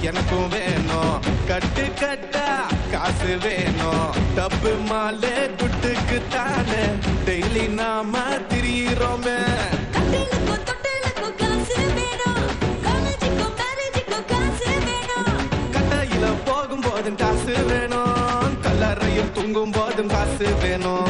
எனக்கும் வேணும். கட்டு கட்டா காசு வேணும். டப்பு மாலே துட்டுக்கு தானே டெய்லி நாம திரியிறோமே. வேணும். வேணும். போகும்போதும் காசு வேணும். கல்லறையில் தூங்கும் போதும் காசு வேணும்.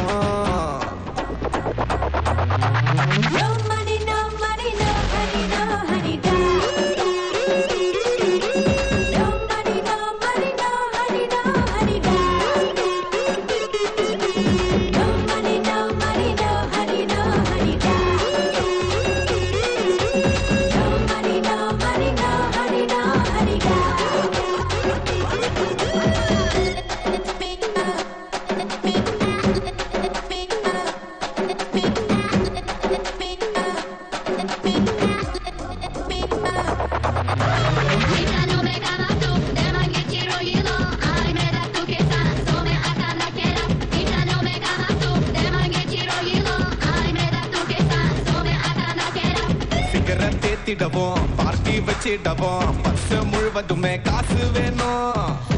சிகரெட் பார்ட்டி வச்சிடவும் பஸ் முழுவதுமே காசு வேணும்.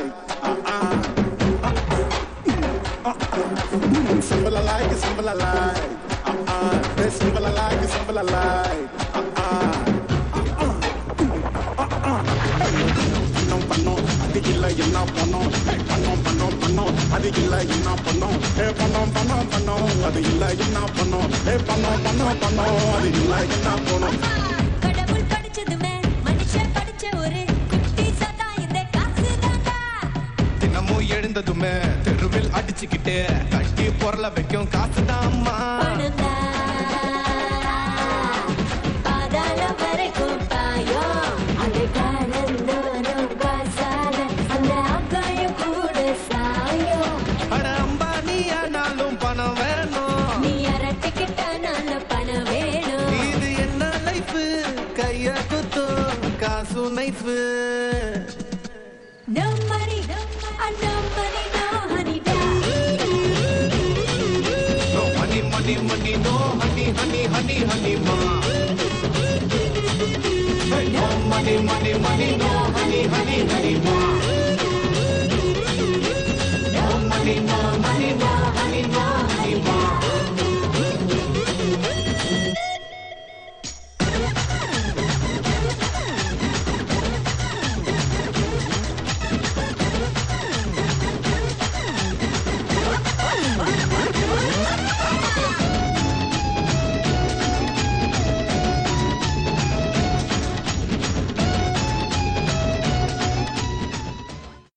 Uh-uh. Simple I like, it's simple I like. Uh-uh. It's simple I like, it's simple I like. Uh-uh. பண்ணோம் பண்ணோம் அது இல்ல என்ன பண்ணோம் ஏய், பண்ணோம் பண்ணோம் பண்ணோம் அது இல்ல என்ன பண்ணோம் ஏ பண்ணோம் பண்ணோம் பண்ணோம் அது இல்ல என்ன பண்ணோம் ஏ பண்ணோம் பண்ணோம் பண்ணோம் அது இல்ல என்ன பண்ணோம் தினமும் எழுந்ததுமே தெருவில் அடிச்சுக்கிட்டு. கட்டி பொருள வைக்கும் காசு அம்மா பணந்தா பாதாளம் வரைக்கும் பாயும். honey, money, no honey, honey, honey, honey, ma. Hey, no money, money, money, no honey, honey, honey, ma.